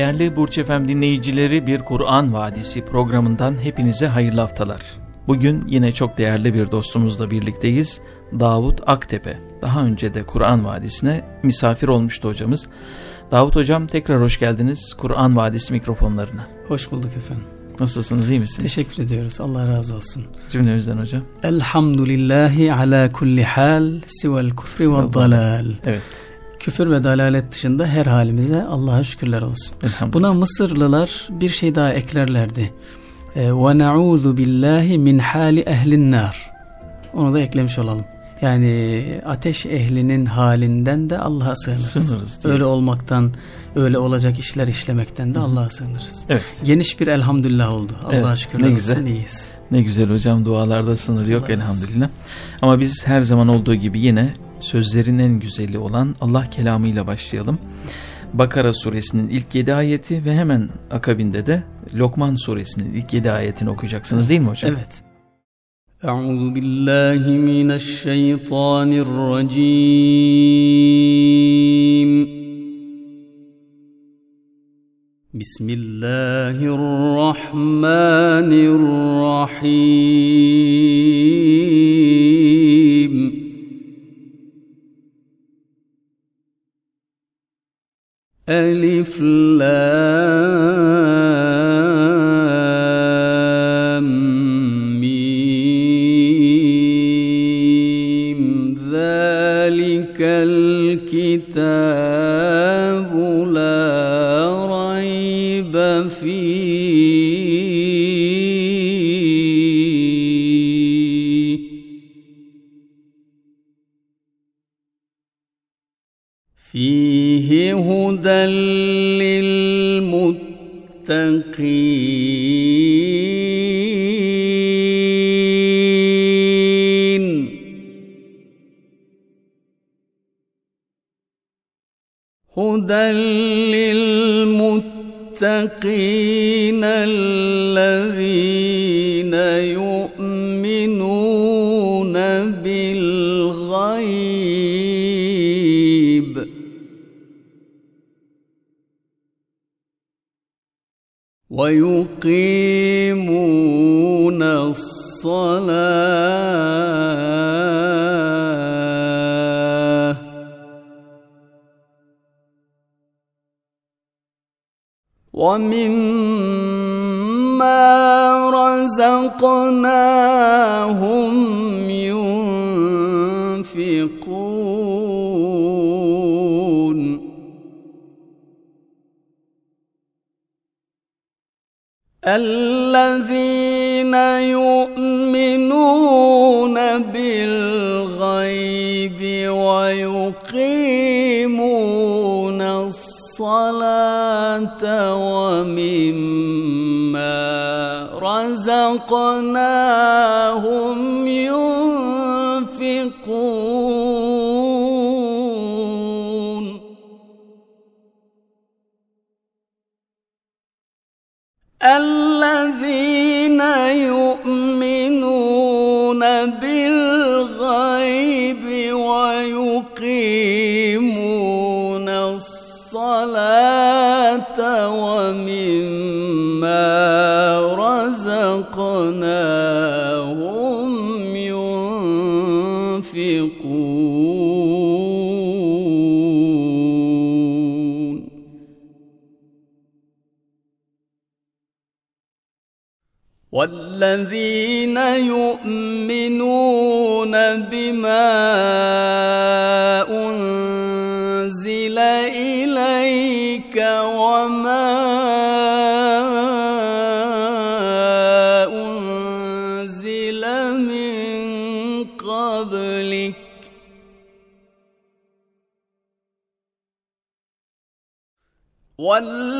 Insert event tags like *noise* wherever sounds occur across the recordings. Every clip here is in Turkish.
Değerli Burç Efem dinleyicileri bir Kur'an Vadisi programından hepinize hayırlı haftalar. Bugün yine çok değerli bir dostumuzla birlikteyiz. Davut Aktepe. Daha önce de Kur'an Vadisi'ne misafir olmuştu hocamız. Davut hocam tekrar hoş geldiniz Kur'an Vadisi mikrofonlarına. Hoş bulduk efendim. Nasılsınız iyi misiniz? Teşekkür ediyoruz. Allah razı olsun. Cümlemizden hocam. Elhamdülillahi ala kulli hal sivel kufri ve dalal. Evet küfür ve dalalet dışında her halimize Allah'a şükürler olsun. Buna Mısırlılar bir şey daha eklerlerdi. Ee, ve na'udhu billahi min hali ehlin nar. Onu da eklemiş olalım. Yani ateş ehlinin halinden de Allah'a sığınırız. sığınırız öyle olmaktan, öyle olacak işler işlemekten de Allah'a sığınırız. Evet. Geniş bir elhamdülillah oldu. Allah'a evet, şükürler ne güzel. olsun iyiyiz. Ne güzel hocam dualarda sınır yok Allah elhamdülillah. Olsun. Ama biz her zaman olduğu gibi yine sözlerin en güzeli olan Allah kelamıyla başlayalım. Bakara suresinin ilk yedi ayeti ve hemen akabinde de Lokman suresinin ilk yedi ayetini okuyacaksınız değil mi hocam? Evet. Euzu billahi mineşşeytanirracim. Bismillahirrahmanirrahim. ألف لام. يؤمنون بالغيب. ويقيمون ويقيمون الصلاة ومما رزقناهم والذين يؤمنون بما أنزل إليك وما أنزل من قبلك والذين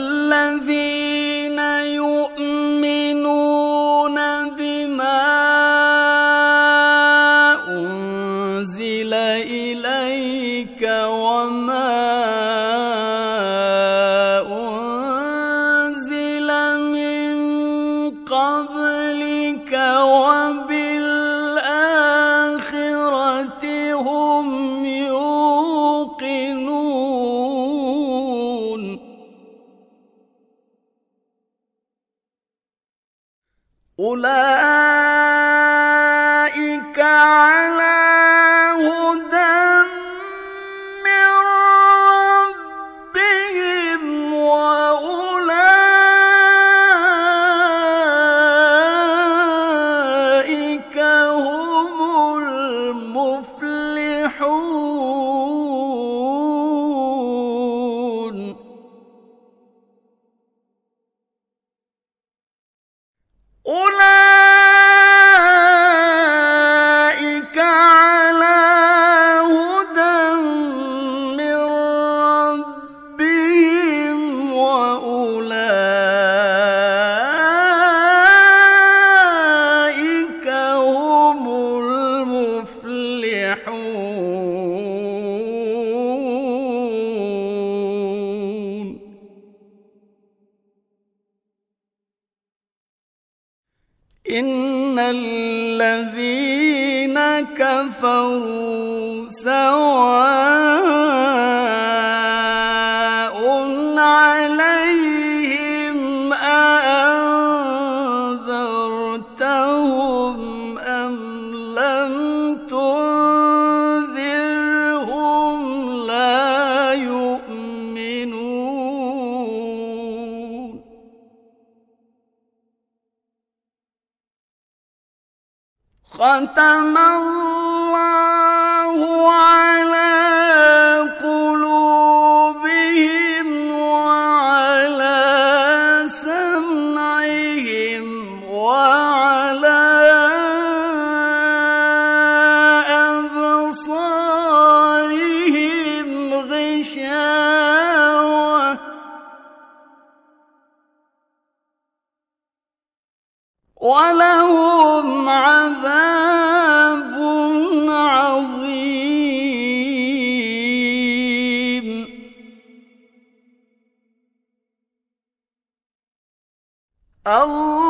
Allah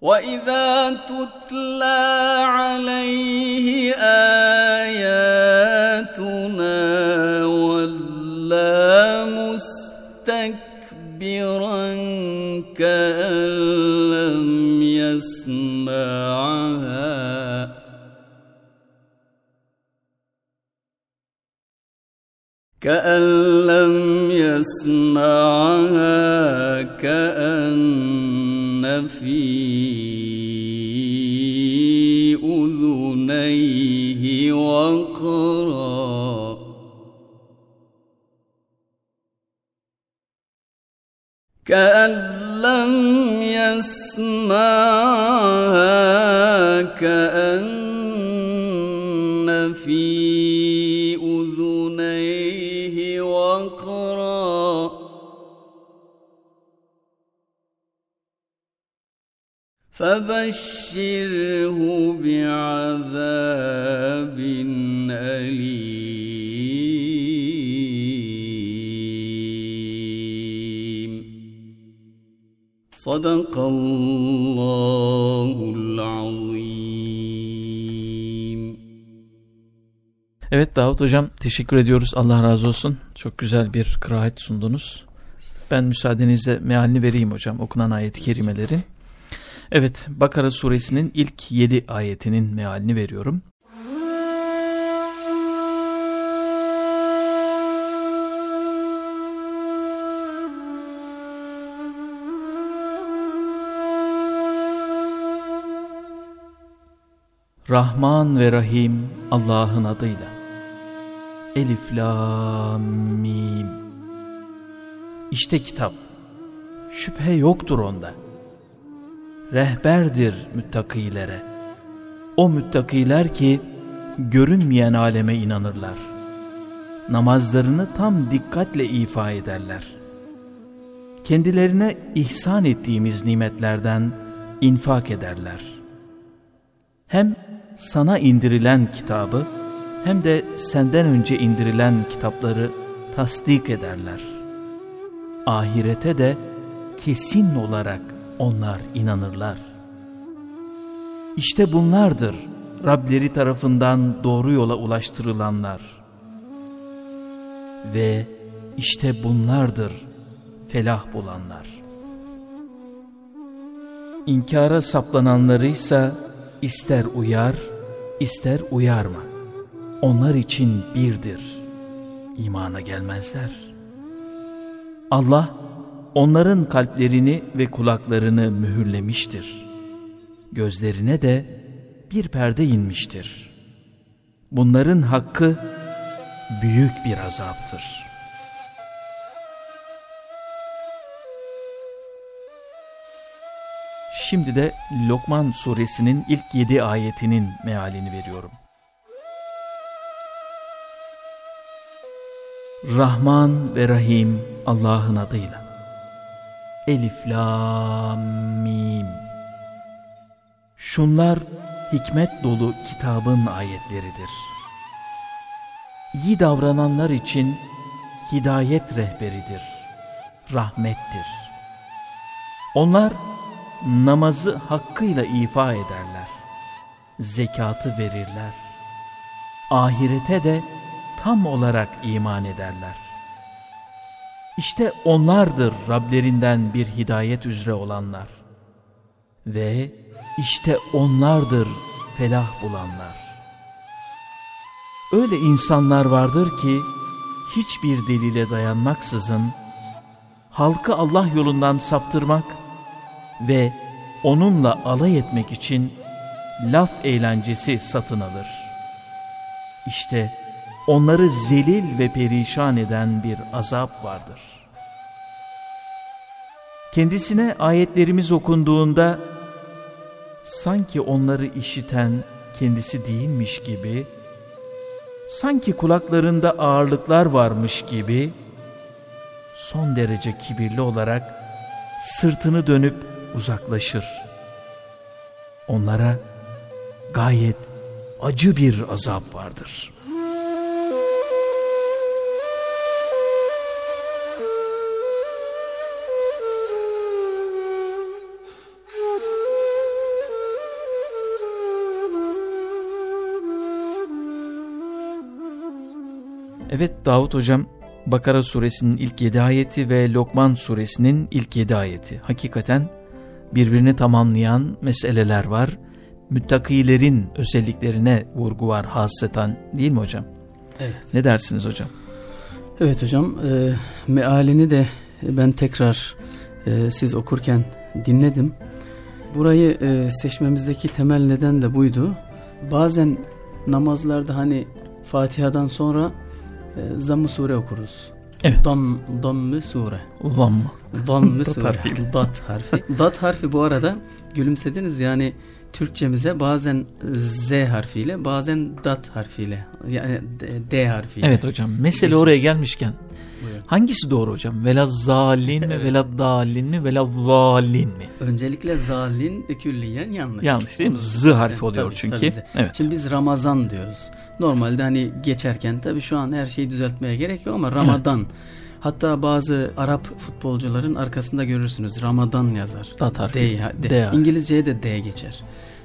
وإذا تتلى عليه آياتنا ولا مستكبرا كأن لم يسمعها كأن لم يسمعها كأن في Evet Davut Hocam teşekkür ediyoruz. Allah razı olsun. Çok güzel bir kıraat sundunuz. Ben müsaadenizle mealini vereyim hocam okunan ayet-i kerimelerin. Evet Bakara suresinin ilk 7 ayetinin mealini veriyorum. Rahman ve Rahim Allah'ın adıyla. Elif Lam Mim. İşte kitap. Şüphe yoktur onda. Rehberdir müttakilere. O müttakiler ki görünmeyen aleme inanırlar. Namazlarını tam dikkatle ifa ederler. Kendilerine ihsan ettiğimiz nimetlerden infak ederler. Hem sana indirilen kitabı hem de senden önce indirilen kitapları tasdik ederler. Ahirete de kesin olarak onlar inanırlar. İşte bunlardır Rableri tarafından doğru yola ulaştırılanlar. Ve işte bunlardır felah bulanlar. İnkara saplananlarıysa ister uyar, ister uyarma. Onlar için birdir. İmana gelmezler. Allah onların kalplerini ve kulaklarını mühürlemiştir. Gözlerine de bir perde inmiştir. Bunların hakkı büyük bir azaptır. Şimdi de Lokman suresinin ilk yedi ayetinin mealini veriyorum. Rahman ve Rahim Allah'ın adıyla. Elif, Lam, Mim. Şunlar hikmet dolu kitabın ayetleridir. İyi davrananlar için hidayet rehberidir, rahmettir. Onlar namazı hakkıyla ifa ederler, zekatı verirler, ahirete de tam olarak iman ederler. İşte onlardır Rablerinden bir hidayet üzere olanlar. Ve işte onlardır felah bulanlar. Öyle insanlar vardır ki hiçbir delile dayanmaksızın halkı Allah yolundan saptırmak ve onunla alay etmek için laf eğlencesi satın alır. İşte onları zelil ve perişan eden bir azap vardır. Kendisine ayetlerimiz okunduğunda sanki onları işiten kendisi değilmiş gibi, sanki kulaklarında ağırlıklar varmış gibi, son derece kibirli olarak sırtını dönüp uzaklaşır. Onlara gayet acı bir azap vardır.'' Evet Davut hocam Bakara suresinin ilk 7 ayeti ve Lokman suresinin ilk 7 ayeti. Hakikaten birbirini tamamlayan meseleler var. Müttakilerin özelliklerine vurgu var hasreten değil mi hocam? Evet. Ne dersiniz hocam? Evet hocam e, mealini de ben tekrar e, siz okurken dinledim. Burayı e, seçmemizdeki temel neden de buydu. Bazen namazlarda hani Fatiha'dan sonra zamm sure okuruz. Evet. Dam, damm sure. Zamm. Damm Dat harfiyle. Dat harfi. Dat harfi bu arada gülümsediniz yani Türkçemize bazen Z harfiyle bazen dat harfiyle yani D, harfiyle. Evet hocam mesele oraya gelmişken Buyurun. hangisi doğru hocam? Velazzalin mi, Evet. veladdalin mi, velazzalin mi? Öncelikle zalin külliyen yanlış. Yanlış değil mi? Z harfi Evet, oluyor tabii, çünkü. tabii Z. Evet. Şimdi biz Ramazan diyoruz. Normalde hani geçerken tabii şu an her şeyi düzeltmeye gerek yok ama Ramadan. Hatta bazı Arap futbolcuların arkasında görürsünüz Ramadan yazar. Dat harfi. D, D. D. İngilizceye de D geçer.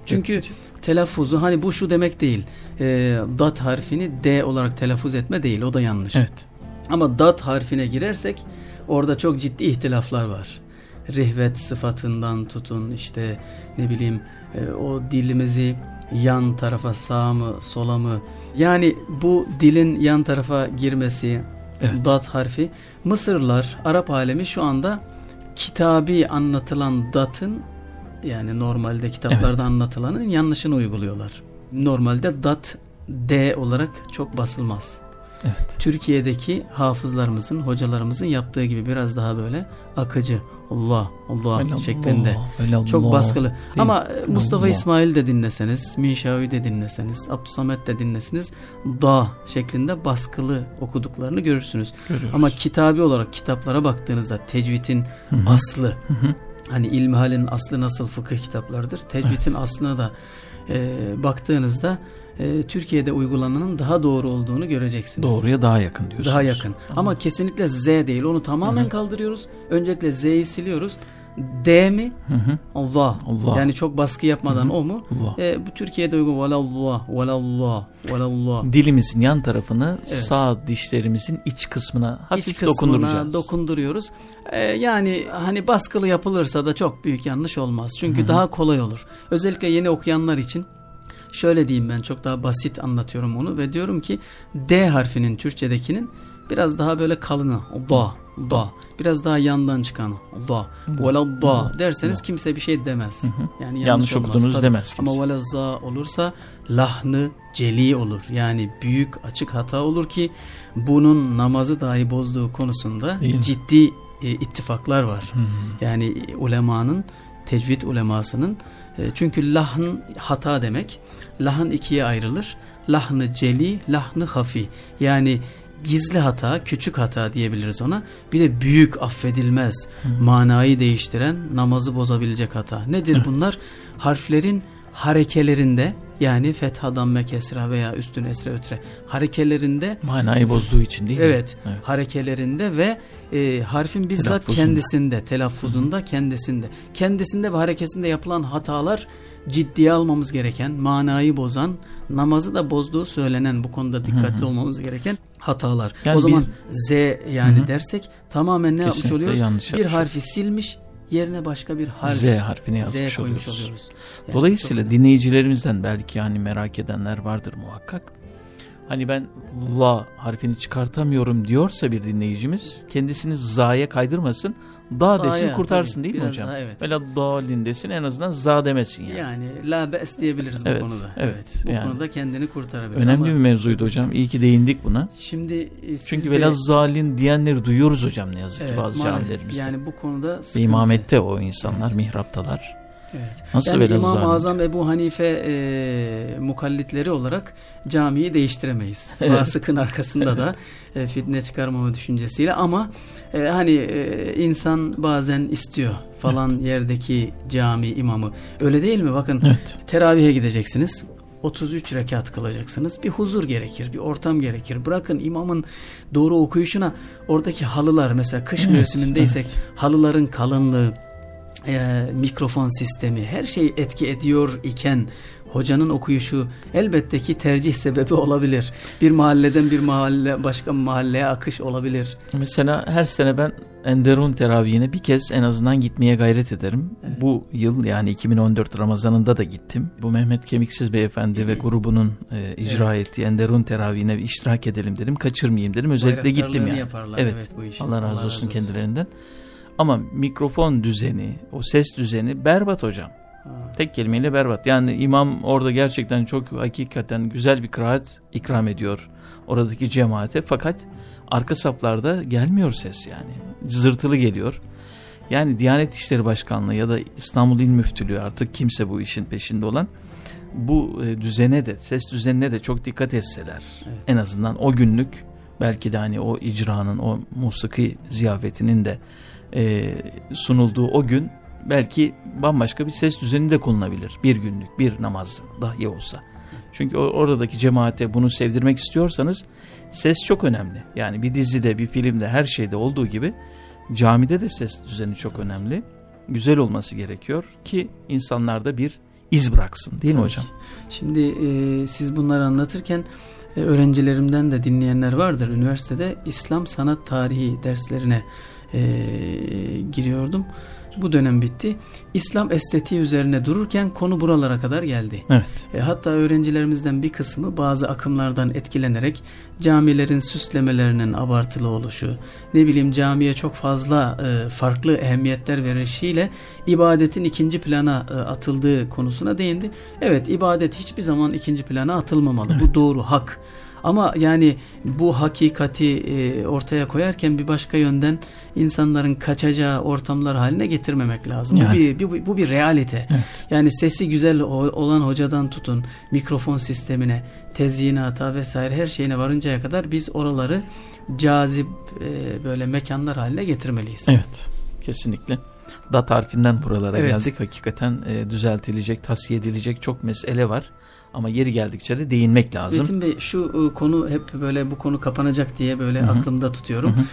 Çünkü Evet. telaffuzu hani bu şu demek değil. E, dat harfini D olarak telaffuz etme değil. O da yanlış. Evet. Ama dat harfine girersek orada çok ciddi ihtilaflar var. Rihvet sıfatından tutun işte ne bileyim e, o dilimizi yan tarafa sağ mı sola mı yani bu dilin yan tarafa girmesi Evet. dat harfi Mısırlar Arap alemi şu anda kitabi anlatılan datın yani normalde kitaplarda Evet. anlatılanın yanlışını uyguluyorlar. Normalde dat D olarak çok basılmaz. Evet. Türkiye'deki hafızlarımızın, hocalarımızın yaptığı gibi biraz daha böyle akıcı Allah Allah Velallah, şeklinde velallah. çok baskılı. Değil Ama e, Mustafa Allah. İsmail de dinleseniz, Mişavi de dinleseniz, Abdüsamet de dinlesiniz da şeklinde baskılı okuduklarını görürsünüz. Görüyoruz. Ama kitabi olarak kitaplara baktığınızda tecvidin Hı hı. aslı Hı hı. hani ilmihalin aslı nasıl fıkıh kitaplardır. Tecvidin aslına da e, baktığınızda e, Türkiye'de uygulananın daha doğru olduğunu göreceksiniz. Doğruya daha yakın diyorsunuz. Daha yakın. Ama kesinlikle Z değil. Onu tamamen kaldırıyoruz. Öncelikle Z'yi siliyoruz. D mi? Hı hı. Allah. Allah. Yani çok baskı yapmadan o mu? Allah. E, bu Türkiye'de uygun. Velallah, velallah, velallah. Dilimizin yan tarafını Evet. sağ dişlerimizin iç kısmına hafif İç kısmına dokunduracağız. dokunduruyoruz. E, yani hani baskılı yapılırsa da çok büyük yanlış olmaz. Çünkü daha kolay olur. Özellikle yeni okuyanlar için şöyle diyeyim ben çok daha basit anlatıyorum onu ve diyorum ki D harfinin Türkçedekinin biraz daha böyle kalını da da biraz daha yandan çıkan da vela da derseniz kimse bir şey demez. Yani yanlış, Yanlış olmaz. okudunuz Tabii. demez kimse. Ama vela za olursa lahnı celi olur. Yani büyük açık hata olur ki bunun namazı dahi bozduğu konusunda Değil mi? ciddi e, ittifaklar var. Yani ulemanın tecvid ulemasının e, çünkü lahn hata demek. Lahn ikiye ayrılır. Lahnı celi, lahnı hafi. Yani gizli hata, küçük hata diyebiliriz ona. Bir de büyük affedilmez, manayı değiştiren, namazı bozabilecek hata. Nedir bunlar? Harflerin harekelerinde Yani fetha, damme, kesra veya üstün esre ötre harekelerinde manayı bozduğu için değil evet, mi? Evet. Harekelerinde ve e, harfin bizzat telaffuzunda. kendisinde, telaffuzunda, Hı. kendisinde. Kendisinde ve harekesinde yapılan hatalar ciddiye almamız gereken, manayı bozan, namazı da bozduğu söylenen bu konuda dikkatli Hı. olmamız gereken hatalar. Yani o zaman bir, Z yani Hı. dersek tamamen ne yapmış oluyoruz? Bir harfi silmiş, yerine başka bir harf Z harfini yazmış Z oluyoruz. oluyoruz. Yani Dolayısıyla dinleyicilerimizden belki yani merak edenler vardır muhakkak hani ben la harfini çıkartamıyorum diyorsa bir dinleyicimiz kendisini za'ya kaydırmasın. Da desin kurtarsın tabii, değil mi hocam? Daha, evet. Vela dalin desin en azından za demesin yani. Yani la be's diyebiliriz bu evet, konuda. Evet. Bu yani. konuda kendini kurtarabilir. Önemli Ama, bir mevzuydu hocam. İyi ki değindik buna. Şimdi e, Çünkü vela zalin diyenleri duyuyoruz hocam ne yazık evet, ki bazı camilerimizde. Yani bu konuda sıkıntı. İmamette o insanlar evet. mihraptalar. Evet. Nasıl yani İmam-ı Azam Ebu Hanife e, mukallitleri olarak camiyi değiştiremeyiz. *laughs* Evet. Fasıkın arkasında da *laughs* e, fitne çıkarmama düşüncesiyle ama e, hani e, insan bazen istiyor falan evet. yerdeki cami imamı. Öyle değil mi? Bakın evet. teravihe gideceksiniz. 33 rekat kılacaksınız. Bir huzur gerekir, bir ortam gerekir. Bırakın imamın doğru okuyuşuna oradaki halılar mesela kış evet, mevsimindeysek evet. halıların kalınlığı, e, mikrofon sistemi her şey etki ediyor iken hocanın okuyuşu elbette ki tercih sebebi olabilir. Bir mahalleden bir mahalle başka mahalleye akış olabilir. Mesela her sene ben Enderun teravihine bir kez en azından gitmeye gayret ederim. Evet. Bu yıl yani 2014 Ramazanında da gittim. Bu Mehmet Kemiksiz Beyefendi ve grubunun e, icra evet. ettiği Enderun teravihine iştirak edelim dedim. Kaçırmayayım dedim. Özellikle gittim yani. Yaparlar, evet. evet bu işi. Allah razı Allah razı olsun kendilerinden. Ama mikrofon düzeni, o ses düzeni berbat hocam. Ha. Tek kelimeyle berbat. Yani imam orada gerçekten çok hakikaten güzel bir kıraat ikram ediyor oradaki cemaate. Fakat arka saflarda gelmiyor ses yani. Zırtılı geliyor. Yani Diyanet İşleri Başkanlığı ya da İstanbul İl Müftülüğü artık kimse bu işin peşinde olan bu e, düzene de ses düzenine de çok dikkat etseler. Evet. En azından o günlük belki de hani o icranın o musiki ziyafetinin de e, sunulduğu o gün belki bambaşka bir ses düzeni de kullanabilir. Bir günlük bir namaz dahi olsa. Çünkü oradaki cemaate bunu sevdirmek istiyorsanız ses çok önemli. Yani bir dizide, bir filmde, her şeyde olduğu gibi camide de ses düzeni çok önemli. Güzel olması gerekiyor ki insanlarda bir iz bıraksın değil mi hocam? Şimdi e, siz bunları anlatırken e, öğrencilerimden de dinleyenler vardır. Üniversitede İslam sanat tarihi derslerine e, giriyordum. Bu dönem bitti. İslam estetiği üzerine dururken konu buralara kadar geldi. Evet. E, hatta öğrencilerimizden bir kısmı bazı akımlardan etkilenerek camilerin süslemelerinin abartılı oluşu, ne bileyim camiye çok fazla e, farklı ehemmiyetler verişiyle ibadetin ikinci plana e, atıldığı konusuna değindi. Evet ibadet hiçbir zaman ikinci plana atılmamalı. Evet. Bu doğru, hak. Ama yani bu hakikati e, ortaya koyarken bir başka yönden insanların kaçacağı ortamlar haline getirmemek lazım. Yani. Bu, bir, bu, bu bir realite. Evet. Yani sesi güzel olan hocadan tutun mikrofon sistemine, tezyinata vesaire her şeyine varıncaya kadar biz oraları cazip e, böyle mekanlar haline getirmeliyiz. Evet kesinlikle. Dat harfinden buralara evet. geldik. Hakikaten e, düzeltilecek, tasfiye edilecek çok mesele var. Ama yeri geldikçe de değinmek lazım. Metin Bey şu e, konu hep böyle bu konu kapanacak diye böyle Hı -hı. aklımda tutuyorum. Hı -hı.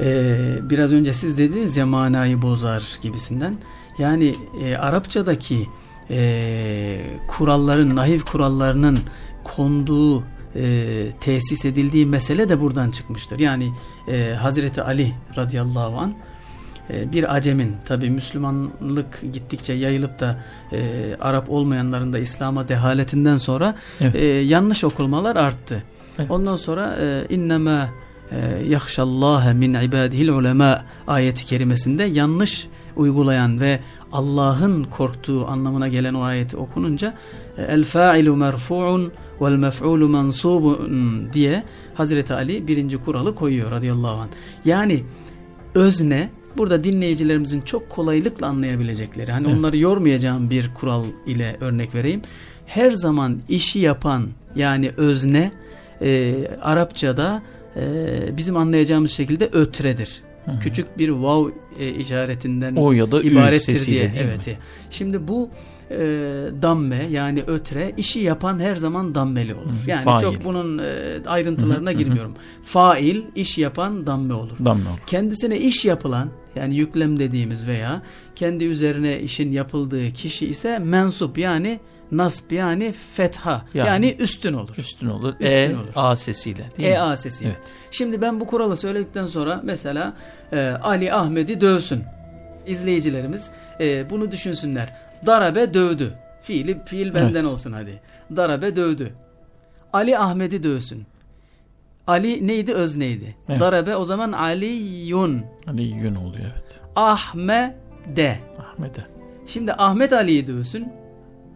Ee, biraz önce siz dediniz ya manayı bozar gibisinden. Yani e, Arapçadaki e, kuralların, nahiv kurallarının konduğu e, tesis edildiği mesele de buradan çıkmıştır. Yani e, Hazreti Ali radıyallahu anh e, bir acemin tabi Müslümanlık gittikçe yayılıp da e, Arap olmayanların da İslam'a dehaletinden sonra evet. e, yanlış okulmalar arttı. Evet. Ondan sonra e, inneme e, yahşallâhe min ibadihil ulema ayeti kerimesinde yanlış uygulayan ve Allah'ın korktuğu anlamına gelen o ayeti okununca e, el fa'ilu merfu'un vel mef'ulu mansubun diye Hazreti Ali birinci kuralı koyuyor radıyallahu anh. Yani özne burada dinleyicilerimizin çok kolaylıkla anlayabilecekleri hani evet. onları yormayacağım bir kural ile örnek vereyim. Her zaman işi yapan yani özne e, Arapçada e, bizim anlayacağımız şekilde ötredir. Hı. Küçük bir vav e, işaretinden o ya da ibarettir diye. Evet. Mi? Şimdi bu e, damme yani ötre işi yapan her zaman dammeli olur. Hı. Yani Fail. çok bunun e, ayrıntılarına Hı. girmiyorum. Fail iş yapan damme olur. Damme olur. Kendisine iş yapılan yani yüklem dediğimiz veya kendi üzerine işin yapıldığı kişi ise mensup yani nasb yani fetha yani, yani üstün olur. Üstün olur. Üstün e, olur. A sesiyle değil e, mi? A sesiyle. Evet. Şimdi ben bu kuralı söyledikten sonra mesela e, Ali Ahmet'i dövsün. İzleyicilerimiz e, bunu düşünsünler. Darabe dövdü. Fiili fiil benden evet. olsun hadi. Darabe dövdü. Ali Ahmet'i dövsün. Ali neydi özneydi? Evet. Darabe o zaman Aliyun. Aliyun oluyor evet. Ahmede. Ahmede. Şimdi Ahmet Ali'yi dövsün.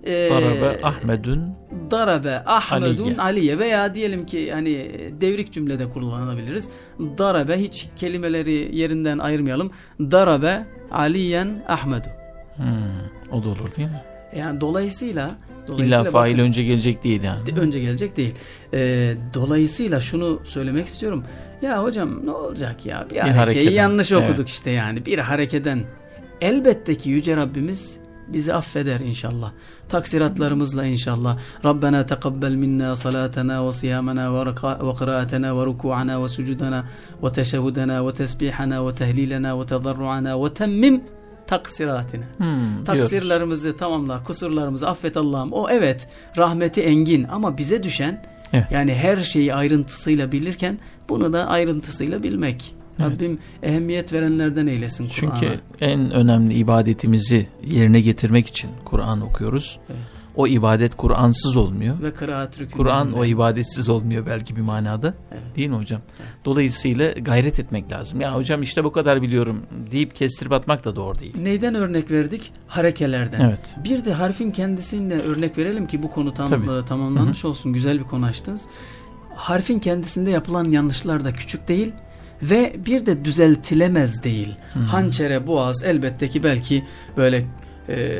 Ee, darabe Ahmedun. Darabe Ahmedun Aliye. Aliye veya diyelim ki hani devrik cümlede kullanabiliriz. Darabe hiç kelimeleri yerinden ayırmayalım. Darabe Aliyen Ahmedu. Hmm, o da olur değil mi? Yani dolayısıyla Dolayısıyla İlla fail bakın, önce gelecek değil yani. Önce gelecek değil. Ee, dolayısıyla şunu söylemek istiyorum. Ya hocam ne olacak ya? Bir, bir harekeyi yanlış okuduk evet. işte yani. Bir harekeden. Elbette ki Yüce Rabbimiz bizi affeder inşallah. Taksiratlarımızla inşallah. Rabbena tekabbel minna salatena ve siyamena ve kıraatena ve ruku'ana ve sucudana ve teşehudena ve tesbihana ve tehlilena ve tezarruana ve temmim taksiratine. Hmm, Taksirlerimizi diyoruz. tamamla, kusurlarımızı affet Allah'ım. O evet rahmeti engin ama bize düşen evet. yani her şeyi ayrıntısıyla bilirken bunu da ayrıntısıyla bilmek. Evet. Rabbim ehemmiyet verenlerden eylesin Kur'an'a. Çünkü en önemli ibadetimizi yerine getirmek için Kur'an okuyoruz. Evet. O ibadet Kur'ansız olmuyor. Ve kıraat Kur'an o ibadetsiz olmuyor belki bir manada. Evet. Değil mi hocam? Evet. Dolayısıyla gayret etmek lazım. Ya hocam işte bu kadar biliyorum deyip kestirip atmak da doğru değil. Neyden örnek verdik? Harekelerden. Evet. Bir de harfin kendisine örnek verelim ki bu konu tam Tabii. tamamlanmış Hı -hı. olsun. Güzel bir konu açtınız. Harfin kendisinde yapılan yanlışlar da küçük değil ve bir de düzeltilemez değil. Hmm. Hançere, boğaz elbette ki belki böyle e,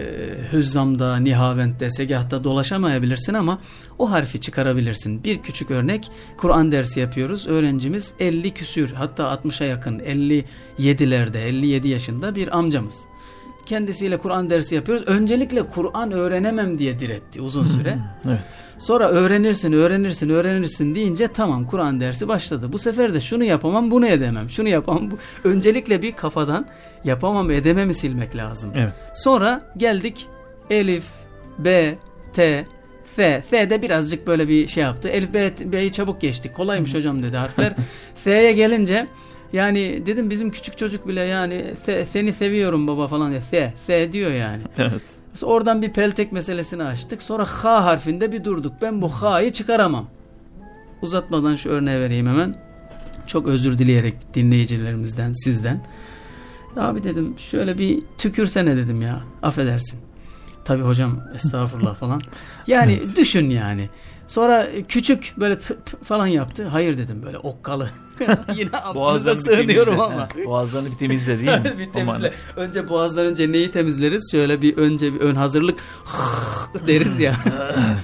Hüzzam'da, Nihavent'te, Segah'ta dolaşamayabilirsin ama o harfi çıkarabilirsin. Bir küçük örnek Kur'an dersi yapıyoruz. Öğrencimiz 50 küsür hatta 60'a yakın 57'lerde 57 yaşında bir amcamız. Kendisiyle Kur'an dersi yapıyoruz. Öncelikle Kur'an öğrenemem diye diretti uzun süre. Evet. Sonra öğrenirsin, öğrenirsin, öğrenirsin deyince tamam Kur'an dersi başladı. Bu sefer de şunu yapamam, bunu edemem. Şunu yapamam. Bu... Öncelikle bir kafadan yapamam, edememi silmek lazım. Evet. Sonra geldik Elif, B, T, F. F'de birazcık böyle bir şey yaptı. Elif, B, B'yi çabuk geçtik. Kolaymış hocam dedi harfler. *laughs* F'ye gelince yani dedim bizim küçük çocuk bile yani seni seviyorum baba falan diye. F, F diyor yani. Evet. Oradan bir peltek meselesini açtık. Sonra H harfinde bir durduk. Ben bu H'yı çıkaramam. Uzatmadan şu örneği vereyim hemen. Çok özür dileyerek dinleyicilerimizden, sizden. Abi dedim şöyle bir tükürsene dedim ya. Affedersin. Tabi hocam estağfurullah falan. *laughs* Yani evet. düşün yani. Sonra küçük böyle falan yaptı. Hayır dedim böyle okkalı. *laughs* Yine affınıza sığınıyorum ama. boğazlarını bir temizle değil mi? *laughs* bir temizle. Önce boğazlarınca neyi temizleriz? Şöyle bir önce bir ön hazırlık *laughs* deriz ya.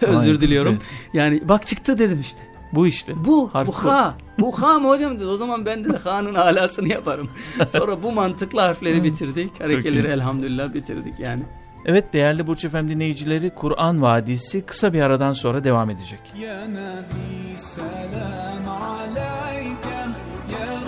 Özür diliyorum. Yani bak çıktı dedim işte. Bu işte. Bu. Harf bu ha. Bu ha mı hocam dedi. O zaman ben de ha'nın alasını yaparım. Sonra bu mantıklı harfleri bitirdik. Harekeleri elhamdülillah bitirdik yani. Evet değerli Burç Efem dinleyicileri Kur'an Vadisi kısa bir aradan sonra devam edecek. Ya Nabi selam aleyke,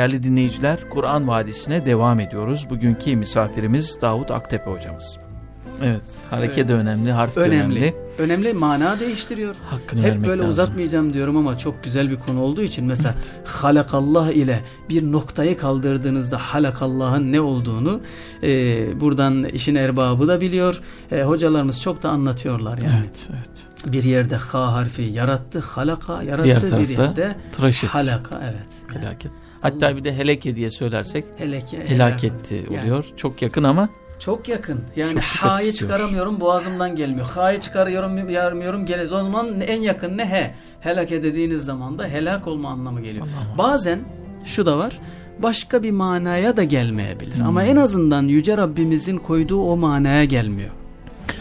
Değerli dinleyiciler, Kur'an Vadisi'ne devam ediyoruz. Bugünkü misafirimiz Davut Aktepe hocamız. Evet hareket evet. de önemli, harf de önemli. önemli. Önemli mana değiştiriyor. Hakkını Hep böyle lazım. uzatmayacağım diyorum ama çok güzel bir konu olduğu için mesela halakallah ile bir noktayı kaldırdığınızda halakallah'ın ne olduğunu e, buradan işin erbabı da biliyor. E, hocalarımız çok da anlatıyorlar yani. Evet, evet. Bir yerde ha harfi yarattı, halaka yarattı. Diğer bir yerde tıraş halaka evet. Felaket. Hatta bir de heleke diye söylersek heleke, helaketti oluyor. Yani. Çok yakın ama çok yakın. Yani ha'yı çıkaramıyorum boğazımdan gelmiyor. Ha'yı çıkarıyorum yarmıyorum geliyor. O zaman en yakın ne he? Helake dediğiniz zaman da helak olma anlamı geliyor. Allah Bazen şu da var. Başka bir manaya da gelmeyebilir. Hmm. Ama en azından Yüce Rabbimizin koyduğu o manaya gelmiyor.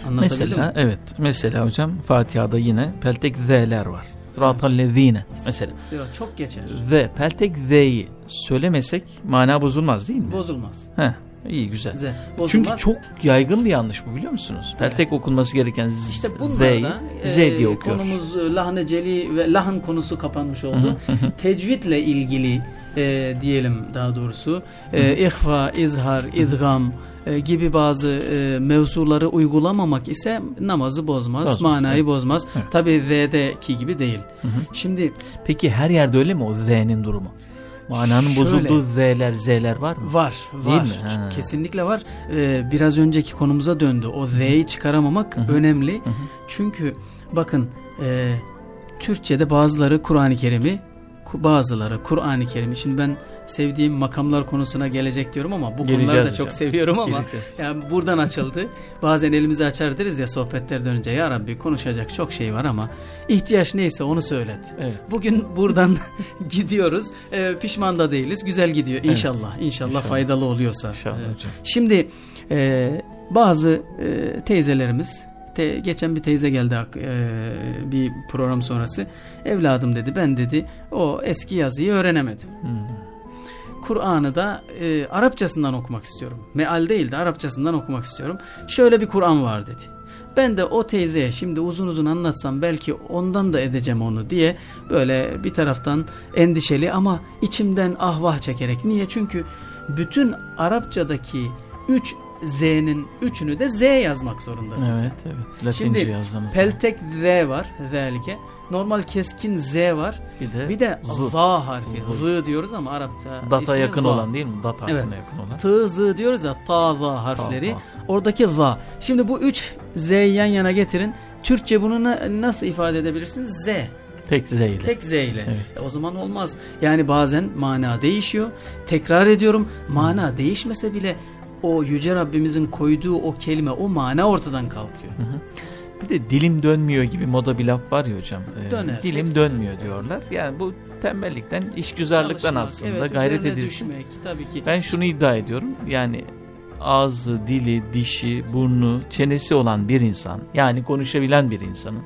Mesela mi? evet. Mesela hocam Fatiha'da yine peltek z'ler var. Sıratallezine mesela. Sıra çok geçer. Ve peltek z'yi söylemesek mana bozulmaz değil mi? Bozulmaz. Heh. İyi güzel. Z. Çünkü çok yaygın bir yanlış bu biliyor musunuz? Peltek evet. okunması gereken z, işte Z'yi Z diye okuyor. Konumuz e, lahneceli ve lahın konusu kapanmış oldu. *laughs* Tecvidle ilgili e, diyelim daha doğrusu. E, ihfa, izhar, idgam e, gibi bazı e, mevzuları uygulamamak ise namazı bozmaz, bozmaz manayı evet. bozmaz. Evet. Tabii Z'deki gibi değil. Hı hı. Şimdi Peki her yerde öyle mi o Z'nin durumu? Mananın Şöyle, bozulduğu Z'ler, Z'ler var mı? Var, var. Değil mi? Ha. Kesinlikle var. Ee, biraz önceki konumuza döndü. O Z'yi çıkaramamak Hı -hı. önemli. Hı -hı. Çünkü bakın e, Türkçe'de bazıları Kur'an-ı Kerim'i bazıları Kur'an-ı Kerim'i şimdi ben sevdiğim makamlar konusuna gelecek diyorum ama bu Geleceğiz konuları da çok seviyorum ama yani buradan açıldı. Bazen elimizi açar deriz ya sohbetlerden önce ya Rabbi konuşacak çok şey var ama ihtiyaç neyse onu söylet. Evet. Bugün buradan *laughs* gidiyoruz. E, pişman da değiliz. Güzel gidiyor inşallah. Evet. İnşallah, inşallah faydalı oluyorsa. İnşallah hocam. Şimdi e, bazı e, teyzelerimiz te, geçen bir teyze geldi e, bir program sonrası. Evladım dedi ben dedi o eski yazıyı öğrenemedim. Hmm. Kur'an'ı da e, Arapçasından okumak istiyorum. Meal değil de Arapçasından okumak istiyorum. Şöyle bir Kur'an var dedi. Ben de o teyzeye şimdi uzun uzun anlatsam belki ondan da edeceğim onu diye böyle bir taraftan endişeli ama içimden ahvah çekerek. Niye? Çünkü bütün Arapçadaki üç Z'nin üçünü de Z yazmak zorundasın evet. Evet Latince Şimdi peltek Z var. Zelike. Normal keskin Z var. Bir de, bir de Z, harfi. Z. diyoruz ama Arapça Data yakın Z. olan değil mi? Data evet. yakın olan. T, Z diyoruz ya. Ta, Z harfleri. Ta, Oradaki Z. Şimdi bu üç Z'yi yan yana getirin. Türkçe bunu nasıl ifade edebilirsiniz? Z. Tek Z ile. Tek Z ile. Evet. E o zaman olmaz. Yani bazen mana değişiyor. Tekrar ediyorum. Mana değişmese bile o yüce Rabbimizin koyduğu o kelime, o mana ortadan kalkıyor. Hı hı. Bir de dilim dönmüyor gibi moda bir laf var ya hocam. Ee, Döner. Dilim dönmüyor diyorlar. Yani bu tembellikten, işgüzarlıktan Çalışmak, aslında evet, gayret edilsin. Düşmek, tabii ki. Ben şunu iddia ediyorum. Yani ağzı, dili, dişi, burnu, çenesi olan bir insan yani konuşabilen bir insanın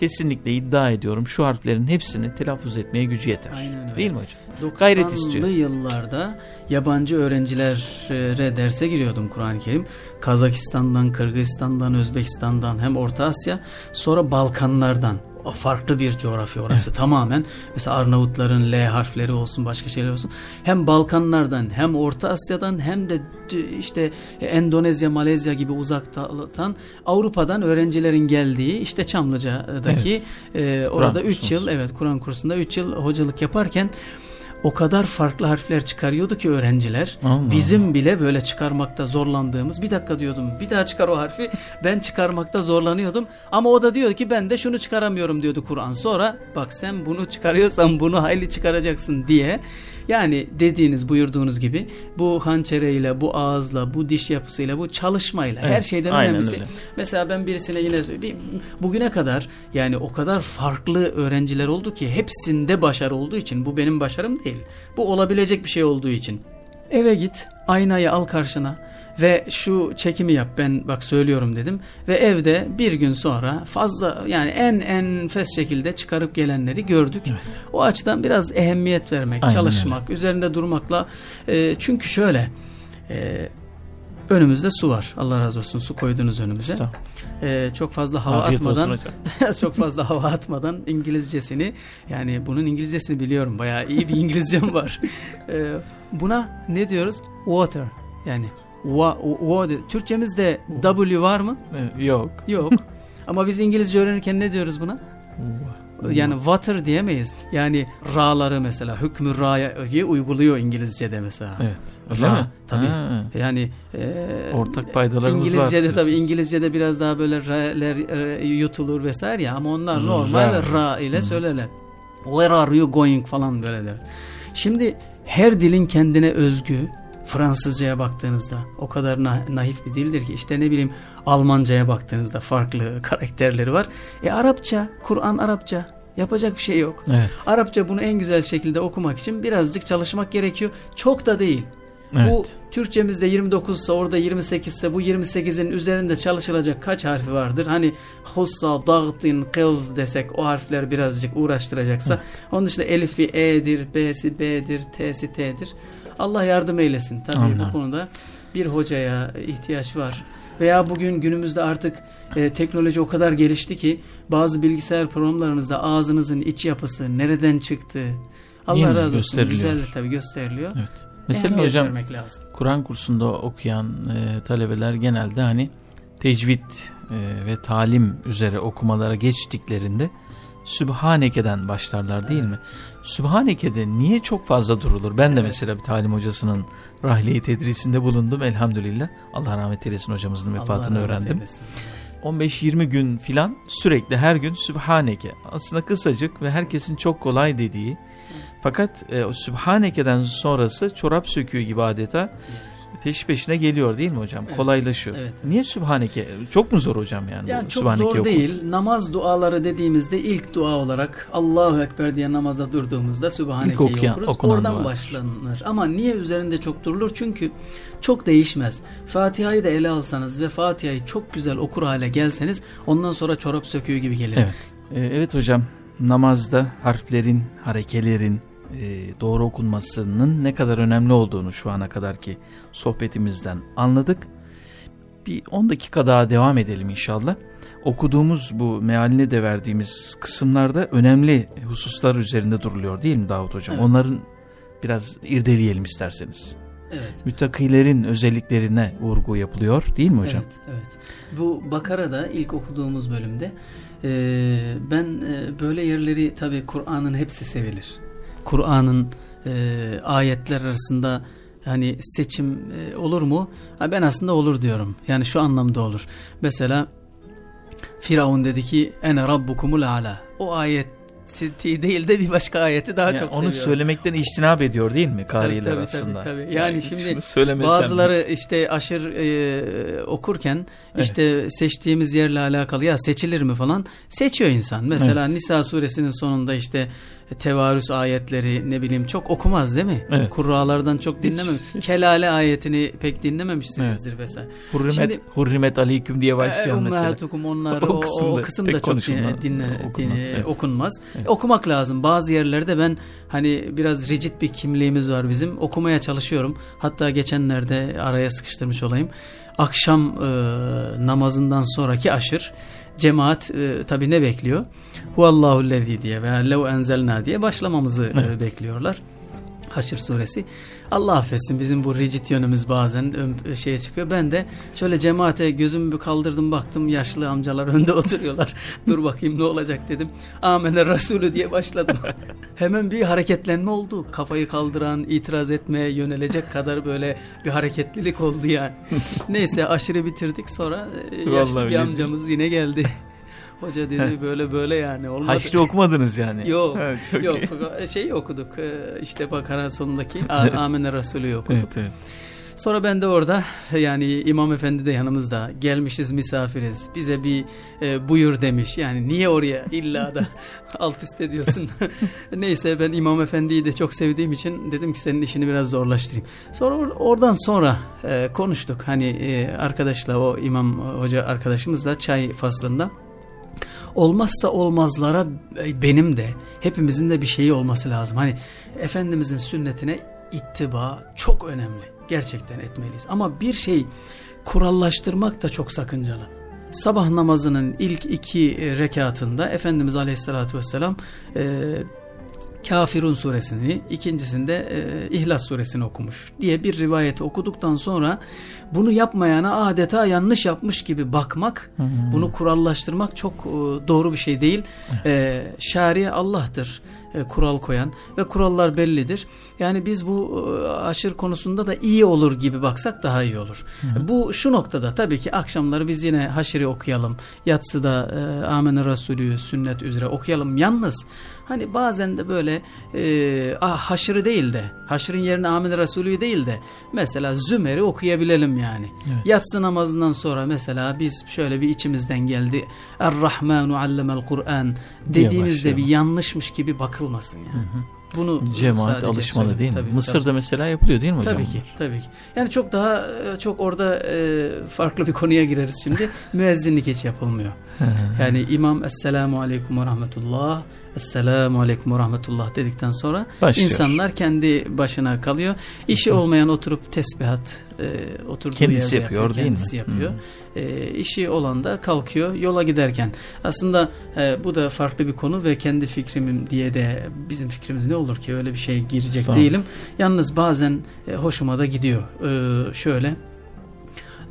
kesinlikle iddia ediyorum şu harflerin hepsini telaffuz etmeye gücü yeter. Aynen öyle. Değil mi hocam? 90'lı Gayret istiyor. yıllarda yabancı öğrencilere derse giriyordum Kur'an-ı Kerim. Kazakistan'dan, Kırgızistan'dan, Özbekistan'dan hem Orta Asya sonra Balkanlardan farklı bir coğrafya orası evet. tamamen. Mesela Arnavutların L harfleri olsun başka şeyler olsun. Hem Balkanlardan hem Orta Asya'dan hem de işte Endonezya, Malezya gibi uzaktan Avrupa'dan öğrencilerin geldiği işte Çamlıca'daki evet. e, orada 3 yıl evet Kur'an kursunda 3 yıl hocalık yaparken o kadar farklı harfler çıkarıyordu ki öğrenciler. Allah bizim Allah. bile böyle çıkarmakta zorlandığımız bir dakika diyordum bir daha çıkar o harfi ben çıkarmakta zorlanıyordum. Ama o da diyor ki ben de şunu çıkaramıyorum diyordu Kur'an. Sonra bak sen bunu çıkarıyorsan bunu hayli çıkaracaksın diye yani dediğiniz buyurduğunuz gibi bu hançereyle, bu ağızla, bu diş yapısıyla, bu çalışmayla evet, her şeyden önemlisi. Öyle. Mesela ben birisine yine bir, bugüne kadar yani o kadar farklı öğrenciler oldu ki hepsinde başarı olduğu için bu benim başarım değil. Bu olabilecek bir şey olduğu için. Eve git, aynayı al karşına ve şu çekimi yap ben bak söylüyorum dedim ve evde bir gün sonra fazla yani en en fes şekilde çıkarıp gelenleri gördük. Evet. O açıdan biraz ehemmiyet vermek, Aynen çalışmak, öyle. üzerinde durmakla e, çünkü şöyle e, önümüzde su var. Allah razı olsun su koydunuz önümüze. Ee, çok fazla hava Afiyet atmadan *laughs* çok fazla hava atmadan İngilizcesini yani bunun İngilizcesini biliyorum. Bayağı iyi bir İngilizcem var. Ee, buna ne diyoruz? Water yani Va, o, Türkçemizde W var mı? Yok. Yok. *laughs* Ama biz İngilizce öğrenirken ne diyoruz buna? Yani water diyemeyiz. Yani ra'ları mesela hükmü ra'yı uyguluyor İngilizce'de mesela. Evet. Ra, mi? Tabii. Ha. Yani e, ortak paydalarımız İngilizce'de var. tabii İngilizce'de biraz daha böyle r'ler e, yutulur vesaire ya ama onlar Ra. normal ra, ile söylerler. Where are you going falan böyle der. Şimdi her dilin kendine özgü Fransızcaya baktığınızda o kadar na naif bir dildir ki işte ne bileyim Almancaya baktığınızda farklı *laughs* karakterleri var. E Arapça, Kur'an Arapça yapacak bir şey yok. Evet. Arapça bunu en güzel şekilde okumak için birazcık çalışmak gerekiyor. Çok da değil. Evet. Bu Türkçemizde 29 ise orada 28 ise bu 28'in üzerinde çalışılacak kaç harfi vardır? Hani hussa, dağıtin, kıl desek o harfler birazcık uğraştıracaksa. Evet. Onun dışında elifi e'dir, b'si b'dir, t'si t'dir. Allah yardım eylesin. Tabii Amin. bu konuda bir hocaya ihtiyaç var. Veya bugün günümüzde artık e, teknoloji o kadar gelişti ki bazı bilgisayar programlarımızda ağzınızın iç yapısı nereden çıktı? Allah razı olsun. Güzel tabii gösteriliyor. Evet. Mesela hocam lazım. Kur'an kursunda okuyan e, talebeler genelde hani tecvid e, ve talim üzere okumalara geçtiklerinde Sübhaneke'den başlarlar değil evet. mi? Sübhaneke'de niye çok fazla durulur? Ben de evet. mesela bir talim hocasının rahliye tedrisinde bulundum elhamdülillah. Allah rahmet eylesin hocamızın vefatını öğrendim. 15-20 gün filan sürekli her gün Sübhaneke. Aslında kısacık ve herkesin çok kolay dediği. Fakat e, o Sübhaneke'den sonrası çorap söküğü gibi adeta peş peşine geliyor değil mi hocam? Evet. Kolaylaşıyor. Evet, evet. Niye Sübhaneke? Çok mu zor hocam yani? Yani çok zor oku? değil. Namaz duaları dediğimizde ilk dua olarak Allahu Ekber diye namaza durduğumuzda Sübhaneke'yi okuruz. Oradan dua. başlanır. Ama niye üzerinde çok durulur? Çünkü çok değişmez. Fatiha'yı da ele alsanız ve Fatiha'yı çok güzel okur hale gelseniz ondan sonra çorap söküğü gibi gelir. Evet. Ee, evet hocam namazda harflerin, harekelerin, e, doğru okunmasının ne kadar önemli olduğunu şu ana kadarki sohbetimizden anladık. Bir 10 dakika daha devam edelim inşallah. Okuduğumuz bu mealini de verdiğimiz kısımlarda önemli hususlar üzerinde duruluyor değil mi Davut Hocam? Evet. Onların biraz irdeleyelim isterseniz. Evet. Müttakilerin özelliklerine vurgu yapılıyor değil mi hocam? Evet, evet. Bu Bakara'da ilk okuduğumuz bölümde e, ben e, böyle yerleri tabi Kur'an'ın hepsi sevilir. Kur'an'ın e, ayetler arasında hani seçim e, olur mu? Ha, ben aslında olur diyorum. Yani şu anlamda olur. Mesela Firavun dedi ki ene rabbukumul ala. O ayet değil de bir başka ayeti daha yani çok onu seviyorum. Onu söylemekten iştinab ediyor değil mi kariler tabii, tabii, aslında? Tabii, tabii. Yani, yani şimdi bazıları mi? işte aşır e, okurken işte evet. seçtiğimiz yerle alakalı ya seçilir mi falan seçiyor insan. Mesela evet. Nisa suresinin sonunda işte tevarüs ayetleri ne bileyim çok okumaz değil mi? Evet. Kurralardan çok dinlemem. *laughs* Kelale ayetini pek dinlememişsinizdir evet. mesela. Hurrimet, Şimdi, hurrimet aleyküm diye başlayan e, mesela. onlar o, o, kısımda, o kısımda çok dinle, dinle, okunmaz. Dinle, evet. okunmaz. Evet. Okumak lazım. Bazı yerlerde ben hani biraz rigid bir kimliğimiz var bizim. Okumaya çalışıyorum. Hatta geçenlerde araya sıkıştırmış olayım. Akşam e, namazından sonraki aşır cemaat e, tabi ne bekliyor? Huvallahu lezi diye veya lev enzelna diye başlamamızı e, evet. e, bekliyorlar. Haşr suresi. Allah affetsin bizim bu rigid yönümüz bazen şeye çıkıyor. Ben de şöyle cemaate gözümü kaldırdım baktım yaşlı amcalar önde *laughs* oturuyorlar. Dur bakayım ne olacak dedim. Amene Resulü diye başladım. *laughs* Hemen bir hareketlenme oldu. Kafayı kaldıran, itiraz etmeye yönelecek kadar böyle bir hareketlilik oldu yani. *laughs* Neyse aşırı bitirdik sonra e, yaşlı bir amcamız yine geldi. Hoca dedi böyle böyle yani olmadı. Haçlı okumadınız yani. *laughs* yok. Evet, yok. Iyi. Şeyi okuduk. E, işte Bakara sonundaki Amene Resulü'yü okuduk. Evet, evet. Sonra ben de orada yani İmam Efendi de yanımızda gelmişiz misafiriz bize bir e, buyur demiş yani niye oraya illa da *laughs* alt üst ediyorsun *laughs* neyse ben İmam Efendi'yi de çok sevdiğim için dedim ki senin işini biraz zorlaştırayım sonra or oradan sonra e, konuştuk hani e, arkadaşla o İmam Hoca arkadaşımızla çay faslında olmazsa olmazlara e, benim de hepimizin de bir şeyi olması lazım. Hani Efendimizin sünnetine ittiba çok önemli. Gerçekten etmeliyiz. Ama bir şey kurallaştırmak da çok sakıncalı. Sabah namazının ilk iki rekatında Efendimiz Aleyhisselatü Vesselam e, Kafirun suresini, ikincisinde e, İhlas suresini okumuş diye bir rivayeti okuduktan sonra bunu yapmayana adeta yanlış yapmış gibi bakmak, hı. bunu kurallaştırmak çok e, doğru bir şey değil. Evet. E, şari Allah'tır e, kural koyan ve kurallar bellidir. Yani biz bu e, aşır konusunda da iyi olur gibi baksak daha iyi olur. Hı hı. Bu şu noktada tabii ki akşamları biz yine haşiri okuyalım. Yatsıda e, Amener Resulü sünnet üzere okuyalım. Yalnız Hani bazen de böyle e, ah, haşırı değil de haşırın yerine Amin Resulü değil de mesela Zümer'i okuyabilelim yani. Evet. Yatsı namazından sonra mesela biz şöyle bir içimizden geldi. Er-Rahmanu allemel Kur'an dediğimizde bir yanlışmış gibi bakılmasın yani. Hı hı. Bunu cemaat alışmalı değil mi? Tabii, Mısır'da tabii. mesela yapılıyor değil mi hocam? Tabii ki, tabii ki. Yani çok daha e, çok orada e, farklı bir konuya gireriz şimdi. *laughs* Müezzinlik hiç yapılmıyor. yani imam Esselamu Aleyküm ve Rahmetullah Esselamu Aleyküm ve Rahmetullah dedikten sonra Başlıyor. insanlar kendi başına kalıyor. İşi olmayan oturup tesbihat e, oturduğu kendisi yerde yapıyor, yapıyor kendisi değil mi? yapıyor. Hmm. E, işi olan da kalkıyor yola giderken. Aslında e, bu da farklı bir konu ve kendi fikrimim diye de bizim fikrimiz ne olur ki öyle bir şey girecek Sağ değilim. Yalnız bazen e, hoşuma da gidiyor. E, şöyle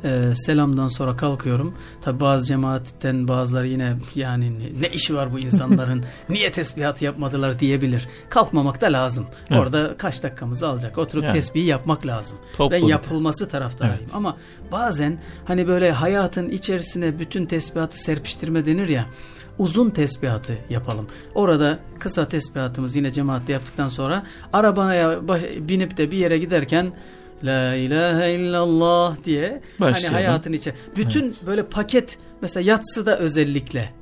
e, selamdan sonra kalkıyorum. Tabi bazı cemaatten bazıları yine yani ne işi var bu insanların *laughs* niye tesbihat yapmadılar diyebilir. Kalkmamak da lazım. Evet. Orada kaç dakikamızı alacak. Oturup yani. tesbihi yapmak lazım. Toplu ben yapılması taraftarıyım. Evet. Ama bazen hani böyle hayatın içerisine bütün tesbihatı serpiştirme denir ya uzun tesbihatı yapalım. Orada kısa tesbihatımız yine cemaatle yaptıktan sonra arabaya binip de bir yere giderken La ilahe illallah diye Başlayalım. hani hayatın içi. Bütün evet. böyle paket mesela yatsı da özellikle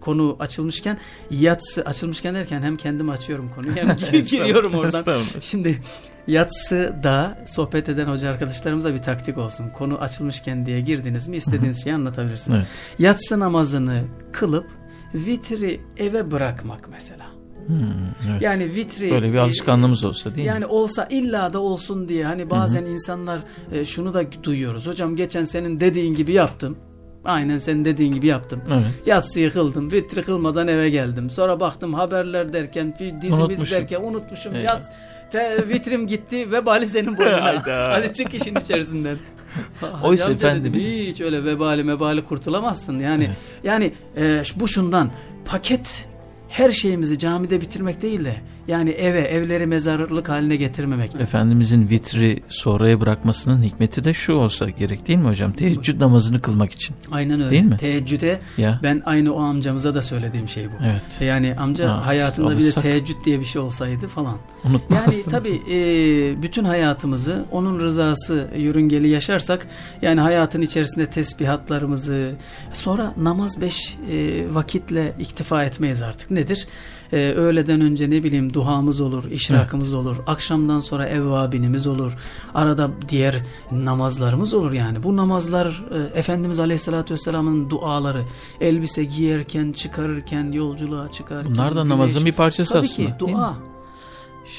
konu açılmışken yatsı açılmışken derken hem kendim açıyorum konuyu hem *laughs* giriyorum oradan. Şimdi yatsı da sohbet eden hoca arkadaşlarımıza bir taktik olsun. Konu açılmışken diye girdiniz mi istediğiniz şeyi anlatabilirsiniz. Evet. Yatsı namazını kılıp vitri eve bırakmak mesela. Hmm, evet. Yani vitri böyle bir alışkanlığımız olsa değil yani mi? Yani olsa illa da olsun diye hani bazen Hı -hı. insanlar e, şunu da duyuyoruz. Hocam geçen senin dediğin gibi yaptım. Aynen senin dediğin gibi yaptım. Evet. Yatsıyı kıldım. Vitri kılmadan eve geldim. Sonra baktım haberler derken, dizimiz unutmuşum. derken unutmuşum. Evet. Yat, te, vitrim gitti vebali senin boynuna. *laughs* Hadi çık işin içerisinden. *laughs* Oysa efendimiz dedim, hiç öyle vebali mebali kurtulamazsın. Yani evet. yani e, bu şundan paket her şeyimizi camide bitirmek değil de yani eve, evleri mezarlık haline getirmemek. Efendimizin vitri sonraya bırakmasının hikmeti de şu olsa gerek değil mi hocam? Teheccüd namazını kılmak için. Aynen öyle. Değil mi? Teheccüde ya. ben aynı o amcamıza da söylediğim şey bu. Evet. Yani amca ha, hayatında alırsak. bir de teheccüd diye bir şey olsaydı falan. Unutmazdım. Yani tabii e, bütün hayatımızı onun rızası yörüngeli yaşarsak yani hayatın içerisinde tesbihatlarımızı sonra namaz beş e, vakitle iktifa etmeyiz artık. Nedir? E, öğleden önce ne bileyim duhamız olur, işrakımız evet. olur. Akşamdan sonra evvabinimiz olur. Arada diğer namazlarımız olur yani. Bu namazlar e, Efendimiz Aleyhisselatü Vesselam'ın duaları. Elbise giyerken, çıkarırken, yolculuğa çıkarken. Bunlar da güneş, namazın bir parçası tabii aslında. Tabii ki dua.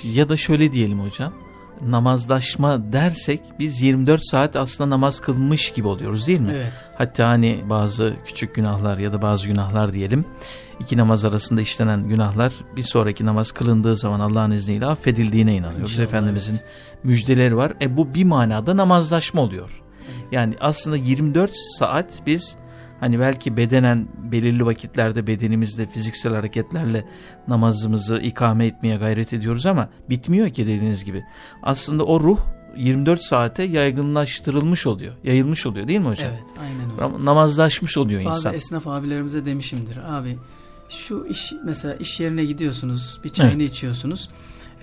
Ya da şöyle diyelim hocam namazlaşma dersek biz 24 saat aslında namaz kılmış gibi oluyoruz değil mi? Evet. Hatta hani bazı küçük günahlar ya da bazı günahlar diyelim iki namaz arasında işlenen günahlar bir sonraki namaz kılındığı zaman Allah'ın izniyle affedildiğine inanıyoruz. İnşallah, Efendimizin evet. müjdeleri var. E bu bir manada namazlaşma oluyor. Yani aslında 24 saat biz hani belki bedenen belirli vakitlerde bedenimizde fiziksel hareketlerle namazımızı ikame etmeye gayret ediyoruz ama bitmiyor ki dediğiniz gibi. Aslında o ruh 24 saate yaygınlaştırılmış oluyor. Yayılmış oluyor değil mi hocam? Evet aynen öyle. Namazlaşmış oluyor Bazı insan. Bazı esnaf abilerimize demişimdir. Abi şu iş mesela iş yerine gidiyorsunuz bir çayını evet. içiyorsunuz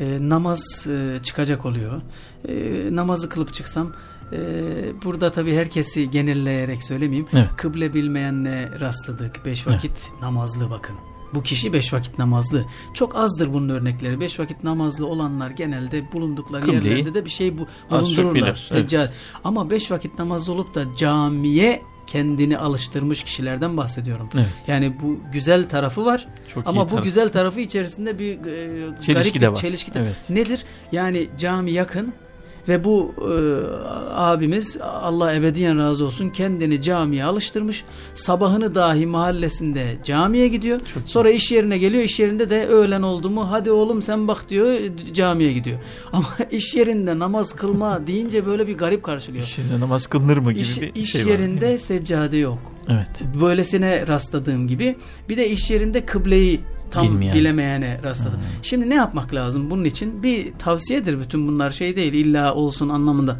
e, namaz e, çıkacak oluyor e, namazı kılıp çıksam e, burada tabi herkesi genelleyerek söylemeyeyim evet. kıble bilmeyenle rastladık beş vakit evet. namazlı bakın bu kişi beş vakit namazlı. Çok azdır bunun örnekleri. Beş vakit namazlı olanlar genelde bulundukları Kıbleyi, yerlerde de bir şey bu, bulundururlar. Seccade. Evet. Ama beş vakit namazlı olup da camiye kendini alıştırmış kişilerden bahsediyorum. Evet. Yani bu güzel tarafı var Çok ama bu taraf. güzel tarafı içerisinde bir e, çelişki garip de var. çelişki de. Evet. Nedir? Yani cami yakın Ve bu e, abimiz Allah ebediyen razı olsun kendini camiye alıştırmış. Sabahını dahi mahallesinde camiye gidiyor. Çok Sonra iş yerine geliyor. İş yerinde de öğlen oldu mu hadi oğlum sen bak diyor camiye gidiyor. *laughs* Ama iş yerinde namaz kılma deyince böyle bir garip karşılıyor. İş yerinde namaz kılınır mı gibi İş, bir iş şey var. yerinde seccade yok. Evet. Böylesine rastladığım gibi. Bir de iş yerinde kıbleyi tam Bilmeyen. bilemeyene rastladım. Hmm. Şimdi ne yapmak lazım bunun için? Bir tavsiyedir bütün bunlar şey değil illa olsun anlamında.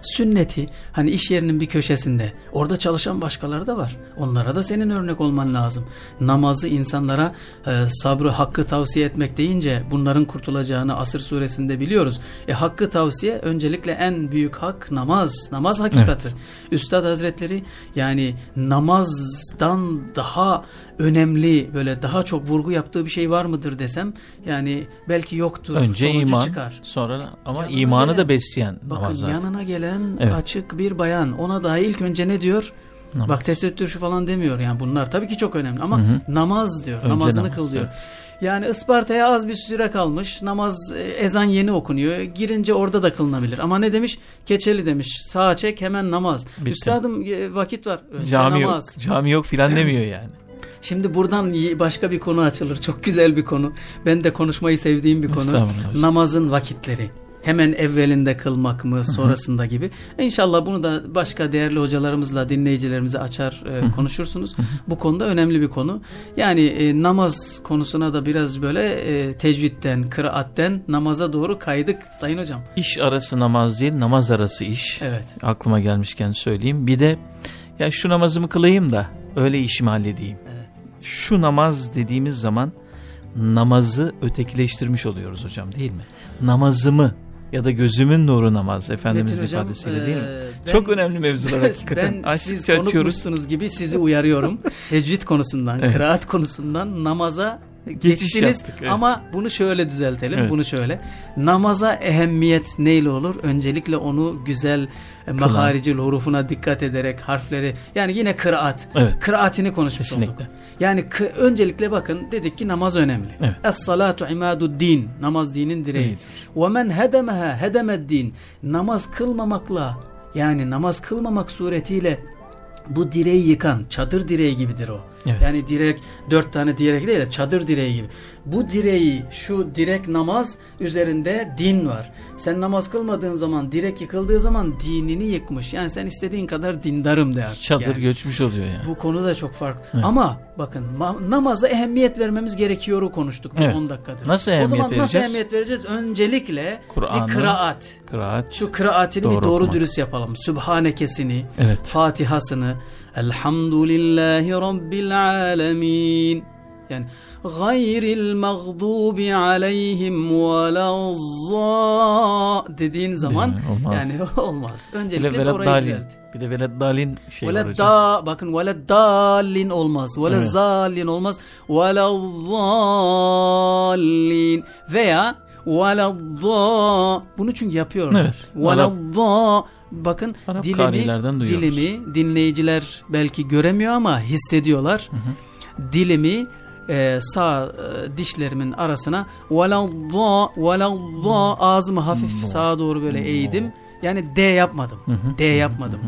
Sünneti hani iş yerinin bir köşesinde orada çalışan başkaları da var. Onlara da senin örnek olman lazım. Namazı insanlara e, sabrı hakkı tavsiye etmek deyince bunların kurtulacağını Asır suresinde biliyoruz. E hakkı tavsiye öncelikle en büyük hak namaz. Namaz hakikati. Üstad Hazretleri yani namazdan daha önemli böyle daha çok vurgu yaptığı bir şey var mıdır desem yani belki yoktur. Önce sonucu iman çıkar. sonra ama Yanına imanı gelen- da besleyen Bakın namaz zaten. yanına gelen Evet. açık bir bayan ona daha ilk önce ne diyor? Namaz. Bak tesettür şu falan demiyor yani bunlar tabii ki çok önemli ama Hı hı. namaz diyor Önce namazını namaz, kıl diyor. evet. Yani Isparta'ya az bir süre kalmış namaz e, ezan yeni okunuyor girince orada da kılınabilir ama ne demiş keçeli demiş sağa çek hemen namaz. Bitti. Üstadım e, vakit var önce Cami yok, namaz. cami yok filan demiyor yani. *clears throat* Şimdi buradan başka bir konu açılır çok güzel bir konu ben de konuşmayı sevdiğim bir konu namazın vakitleri. Hemen evvelinde kılmak mı sonrasında gibi. İnşallah bunu da başka değerli hocalarımızla dinleyicilerimize açar e, konuşursunuz. Bu konuda önemli bir konu. Yani e, namaz konusuna da biraz böyle e, tecvitten, kıraatten namaza doğru kaydık Sayın Hocam. İş arası namaz değil, namaz arası iş. Evet. Aklıma gelmişken söyleyeyim. Bir de ya şu namazımı kılayım da öyle işimi halledeyim. Evet. Şu namaz dediğimiz zaman namazı ötekileştirmiş oluyoruz hocam değil mi? Namazımı ya da gözümün nuru namaz Efendimizin Metin hocam, ifadesiyle değil mi? ben- Çok önemli mevzular *laughs* hakikaten. Ben siz Açtıkça konukmuşsunuz gibi sizi uyarıyorum. *laughs* Tecvid konusundan, Evet. kıraat konusundan namaza geçtiniz yaptık, evet. ama bunu şöyle düzeltelim. Evet. Bunu şöyle. Namaza ehemmiyet neyle olur? Öncelikle onu güzel e, maharicil hurufuna dikkat ederek harfleri yani yine kıraat. Evet. Kıraatini konuşmuş Kesinlikle. olduk. Yani öncelikle bakın dedik ki namaz önemli. Evet. Es-salatu imadu din. Namaz dinin direği. Ve men hedemeha hedemed din. Namaz kılmamakla yani namaz kılmamak suretiyle bu direği yıkan çadır direği gibidir o. Evet. Yani direk dört tane direk değil de çadır direği gibi. Bu direği şu direk namaz üzerinde din var. Sen namaz kılmadığın zaman direk yıkıldığı zaman dinini yıkmış. Yani sen istediğin kadar dindarım de artık. Çadır yani. göçmüş oluyor yani. Bu konu da çok farklı. Evet. Ama bakın ma- namaza ehemmiyet vermemiz gerekiyor konuştuk Evet. 10 dakikadır. Nasıl O ehemmiyet zaman nasıl vereceğiz? ehemmiyet vereceğiz? Öncelikle bir kıraat. Kıraat. Şu kıraatini bir Doğru doğru okumak. dürüst yapalım. Sübhanekesini, Evet. Fatihasını. Elhamdülillahi Rabbil alemin. Yani gayril mağdubi aleyhim velazza dediğin zaman mi? Olmaz. yani *laughs* olmaz. Bir Öncelikle veled orayı dalin. düzelt. Bir de veled dalin şey var Veled hocam. da bakın veled dallin olmaz. Veled Evet. zallin olmaz. Velezzallin veya veledda bunu çünkü yapıyorlar. Evet. Veledda bakın Arap dilimi dilimi dinleyiciler belki göremiyor ama hissediyorlar. Dilimi e, sağ e, dişlerimin arasına veledda veledda ağzımı hafif No. sağa doğru böyle eğdim. Yani D yapmadım. Hı hı. D yapmadım.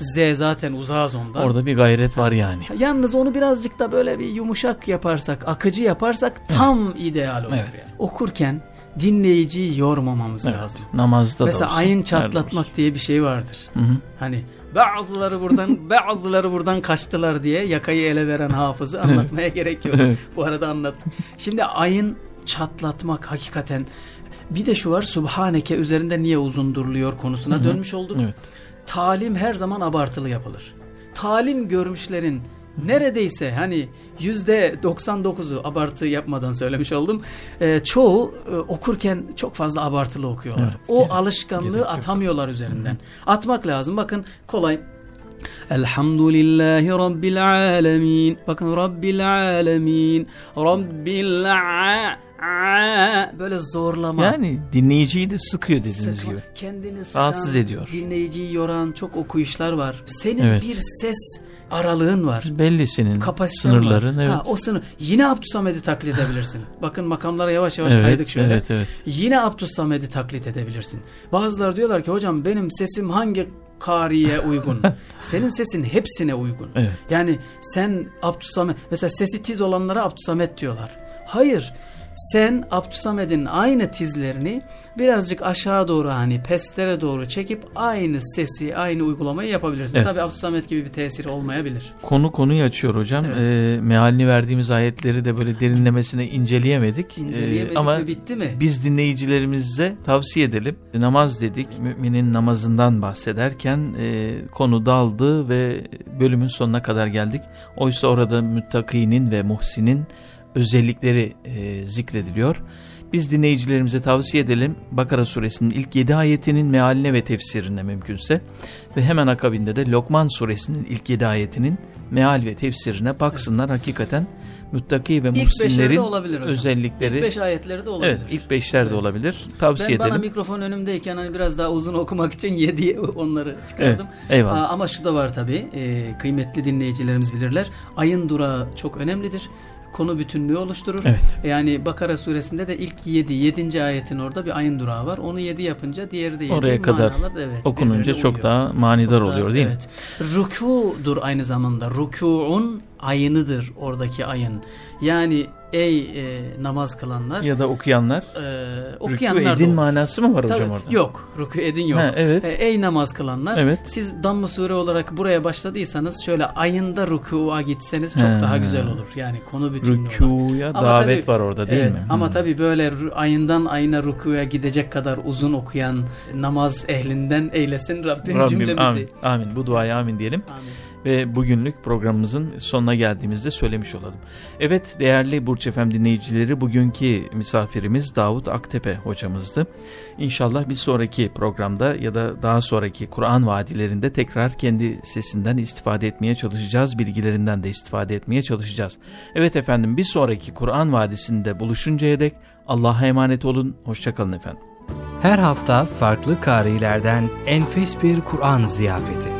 Z zaten uzağız ondan. Orada bir gayret var yani. Yalnız onu birazcık da böyle bir yumuşak yaparsak, akıcı yaparsak tam ideal olur. Evet. yani. Okurken dinleyiciyi yormamamız Evet. lazım. Namazda da Mesela olsun. ayın çatlatmak olsun. diye bir şey vardır. Hı hı. Hani bazıları buradan *laughs* bazıları buradan kaçtılar diye yakayı ele veren hafızı anlatmaya gerek yok. Evet. Bu arada anlattım. Şimdi ayın çatlatmak hakikaten bir de şu var Subhaneke üzerinde niye uzun duruluyor konusuna Hı hı. dönmüş olduk. Evet. Talim her zaman abartılı yapılır. Talim görmüşlerin neredeyse hani yüzde 99'u abartı yapmadan söylemiş oldum. Ee, çoğu e, okurken çok fazla abartılı okuyorlar. Evet, o gerek- alışkanlığı gerek yok. atamıyorlar üzerinden. Atmak lazım. Bakın kolay. Elhamdülillahi Rabbil alemin. Bakın Rabbil alemin. Rabbil a, a. Böyle zorlama. Yani dinleyiciyi de sıkıyor dediğiniz Sıkma, gibi. Kendini sıkan, Rahatsız ediyor. dinleyiciyi yoran çok okuyuşlar var. Senin Evet. bir ses aralığın var. Belli senin Kapasiten sınırların. var. Evet. Ha, o sınır. Yine Abdüsamed'i taklit edebilirsin. *laughs* Bakın makamlara yavaş yavaş evet, kaydık şöyle. Evet, evet. Yine Abdüsamed'i taklit edebilirsin. Bazıları diyorlar ki hocam benim sesim hangi kariye uygun? *laughs* Senin sesin hepsine uygun. Evet. Yani sen Abdüsamed mesela sesi tiz olanlara Abdüsamed diyorlar. Hayır. Sen Abdüsamed'in aynı tizlerini birazcık aşağı doğru hani pestlere doğru çekip aynı sesi, aynı uygulamayı yapabilirsin. Evet. Tabii Abdüsamed gibi bir tesiri olmayabilir. Konu konuyu açıyor hocam. Evet. Ee, mealini verdiğimiz ayetleri de böyle derinlemesine inceleyemedik. Ee, İnceleyemedik ama mi bitti mi? biz dinleyicilerimize tavsiye edelim. Namaz dedik. Müminin namazından bahsederken e, konu daldı ve bölümün sonuna kadar geldik. Oysa orada müttakinin ve muhsinin özellikleri e, zikrediliyor. Biz dinleyicilerimize tavsiye edelim Bakara suresinin ilk 7 ayetinin mealine ve tefsirine mümkünse ve hemen akabinde de Lokman suresinin ilk 7 ayetinin meal ve tefsirine baksınlar. Hakikaten müttaki ve muhsinlerin özellikleri İlk beş ayetleri de olabilir. Evet ilk beşler de Evet. olabilir. Tavsiye ben bana edelim. mikrofon önümdeyken hani biraz daha uzun okumak için *laughs* yediye onları çıkardım. Evet, eyvallah. Aa, ama şu da var tabii e, kıymetli dinleyicilerimiz bilirler. Ayın durağı çok önemlidir. Konu bütünlüğü oluşturur. Evet. Yani Bakara suresinde de ilk 7, 7. ayetin orada bir ayın durağı var. Onu 7 yapınca diğeri de 7. Oraya kadar evet, Okununca çok uyuyor. daha manidar Çok daha- oluyor değil mi? evet. Rükûdur aynı zamanda. Rükû'un ayınıdır oradaki ayın. Yani ey e, namaz kılanlar Ya da okuyanlar. e, Rükû okuyanlar da edin olur. manası mı var Tabii, hocam orada? Yok. Rükû edin yok. Ha, evet. E, ey namaz kılanlar. Evet. Siz Damm-ı Sure olarak buraya başladıysanız şöyle ayında rükû'a gitseniz çok Ha. daha güzel olur. Yani konu bütünlüğü. Rükûya Ama davet tabii- var orada değil Evet, mi? Ama Hı. tabii böyle ayından ayına rükûya gidecek kadar uzun okuyan namaz ehlinden eylesin Rabbim, Rabbim cümlemizi. amin. Amin. Bu duaya amin diyelim. Amin. Ve bugünlük programımızın sonuna geldiğimizde söylemiş olalım. Evet değerli Burç Efem dinleyicileri bugünkü misafirimiz Davut Aktepe hocamızdı. İnşallah bir sonraki programda ya da daha sonraki Kur'an vadilerinde tekrar kendi sesinden istifade etmeye çalışacağız. Bilgilerinden de istifade etmeye çalışacağız. Evet efendim bir sonraki Kur'an vadisinde buluşuncaya dek Allah'a emanet olun. Hoşçakalın efendim. Her hafta farklı karilerden enfes bir Kur'an ziyafeti.